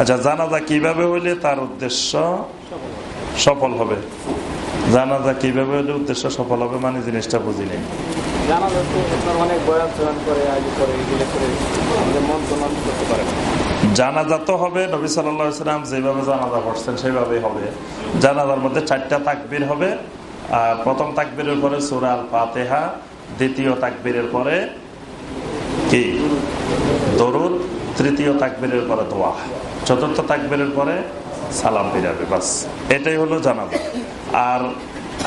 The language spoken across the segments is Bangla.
আচ্ছা জানাজা কীভাবে হইলে তার উদ্দেশ্য সফল হবে? জানাজা কীভাবে হলে উদ্দেশ্য সফল হবে? মানে জিনিসটা বুঝি নেই। জানাজা তো হবে নবী সাল্লাম যেভাবে জানাজা পড়ছেন সেভাবেই হবে। জানাজার মধ্যে চারটা তাকবির হবে আর প্রথম তাকবীরের পরে সুরাল ফাতেহা দ্বিতীয় তাকবীরের পরে কি? দরুদ তৃতীয় তাকবীরের পরে দোয়া। চতুর্থ তাকবীরের পরে সালাম ফিরাবে বাস। এটাই হলো জানাজা। আর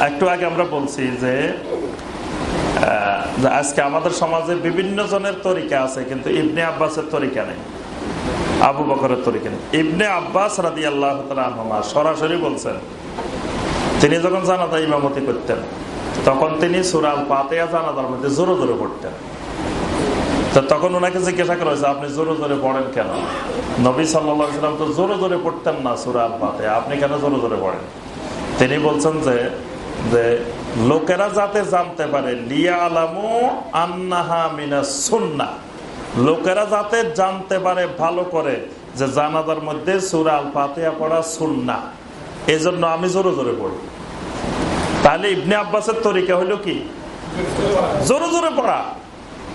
একটু আগে আমরা বলছি যে আজকে আমাদের সমাজে বিভিন্ন জনের তরিকা আছে, কিন্তু ইবনে আব্বাসের তরিকা নেই। আবু বকরের তরিকা নেই। ইবনে আব্বাস রাদি আল্লাহ সরাসরি বলছেন, তিনি যখন জানাজা ইমামতি করতেন, তখন তিনি সুরাল পাতেয়া জানাজার মধ্যে জোরে জোরে পড়তেন। তো তখন ওনাকে জিজ্ঞাসা করা হয়েছে, আপনি জোরে জোরে পড়েন কেন? নবী সাল্লাম তো জোরে জোরে পড়তেন না সুরাল পাতে আপনি কেন জোরে জোরে পড়েন? তিনি বলছেন যে যে লোকেরা যাতে জানতে পারে সুন্না লোকেরা যাতে জানতে পারে, ভালো করে, যে জানাজার মধ্যে সুরা আল ফাতেহা পড়া সুন্না এই জন্য আমি জোরে জোরে পড়ি। তাহলে ইবনে আব্বাসের তরিকা হলো কি? জোরে জোরে পড়া।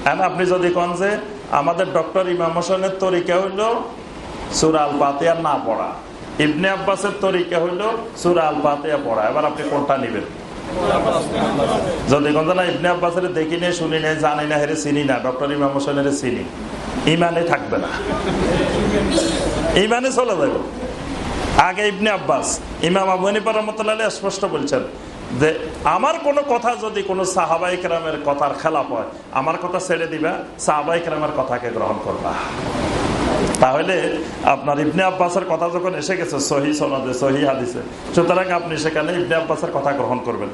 আপনি যদি কন যে আমাদের ডক্টর ইমাম হোসেনের তরিকা হইল সুরা আল পাতিয়া না পড়া। ইবনে আব্বাসের তরিকা হইল সুরা আল পাতিয়া পড়া। এবার আপনি কোনটা নিবেন? যদি কোন ইবনে আব্বাসের দেখি নেই, শুনি নেই, জানি না হেরে চিনি না। ডক্টর ইমাম হোসেনের চিনি। ইমানে থাকবে না। ইমানে চলে যাবে। আগে ইবনে আব্বাস, ইমাম আবু হানিফা রহমতুল্লাহ স্পষ্ট বলছেন যে আমার কোনো কথা যদি কোনো সাহাবাই কেরামের কথার খেলাপ হয়, আমার কথা ছেড়ে দিবা, সাহাবাই কেরামের কথাকে গ্রহণ করবা। তাহলে আপনার ইবনে আব্বাসের কথা যখন এসে গেছে, সহি সনদে, সহি হাদিসে, সুতরাং আপনি সেখানে ইবনে আব্বাসের কথা গ্রহণ করবেন।